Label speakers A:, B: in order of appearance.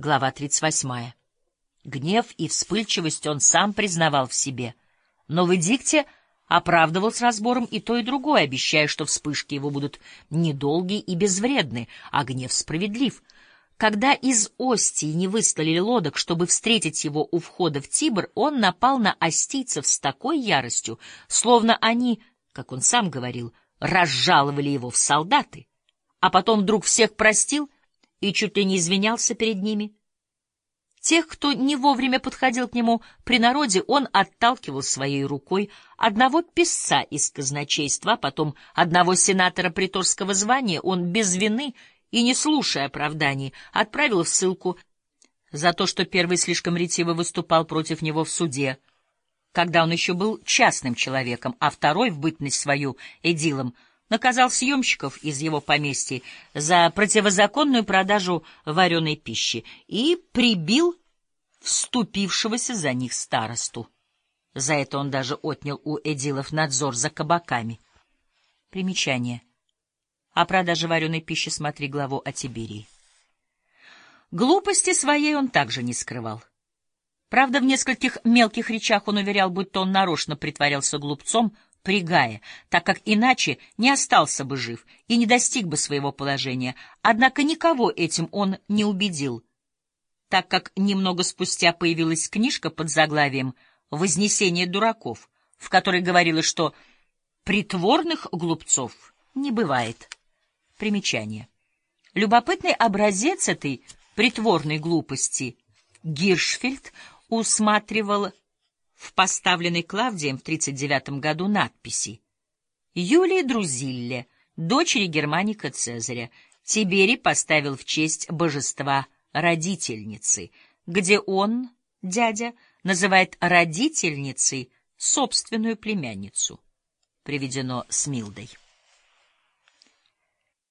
A: Глава 38. Гнев и вспыльчивость он сам признавал в себе, но в эдикте оправдывал с разбором и то, и другое, обещая, что вспышки его будут недолгие и безвредны, а гнев справедлив. Когда из Остии не выслали лодок, чтобы встретить его у входа в Тибр, он напал на остийцев с такой яростью, словно они, как он сам говорил, разжаловали его в солдаты, а потом вдруг всех простил — и чуть ли не извинялся перед ними. Тех, кто не вовремя подходил к нему при народе, он отталкивал своей рукой одного писца из казначейства, а потом одного сенатора приторского звания, он без вины и не слушая оправданий отправил в ссылку за то, что первый слишком ретиво выступал против него в суде, когда он еще был частным человеком, а второй, в бытность свою, эдилом, — наказал съемщиков из его поместья за противозаконную продажу вареной пищи и прибил вступившегося за них старосту. За это он даже отнял у эдилов надзор за кабаками. Примечание. О продаже вареной пищи смотри главу о Тиберии. Глупости своей он также не скрывал. Правда, в нескольких мелких речах он уверял, будто он нарочно притворялся глупцом, при так как иначе не остался бы жив и не достиг бы своего положения. Однако никого этим он не убедил, так как немного спустя появилась книжка под заглавием «Вознесение дураков», в которой говорилось, что притворных глупцов не бывает. Примечание. Любопытный образец этой притворной глупости Гиршфельд усматривал в поставленной Клавдием в 39 году надписи «Юлии Друзилле, дочери Германика Цезаря, Тиберий поставил в честь божества родительницы, где он, дядя, называет родительницей собственную племянницу». Приведено с Милдой.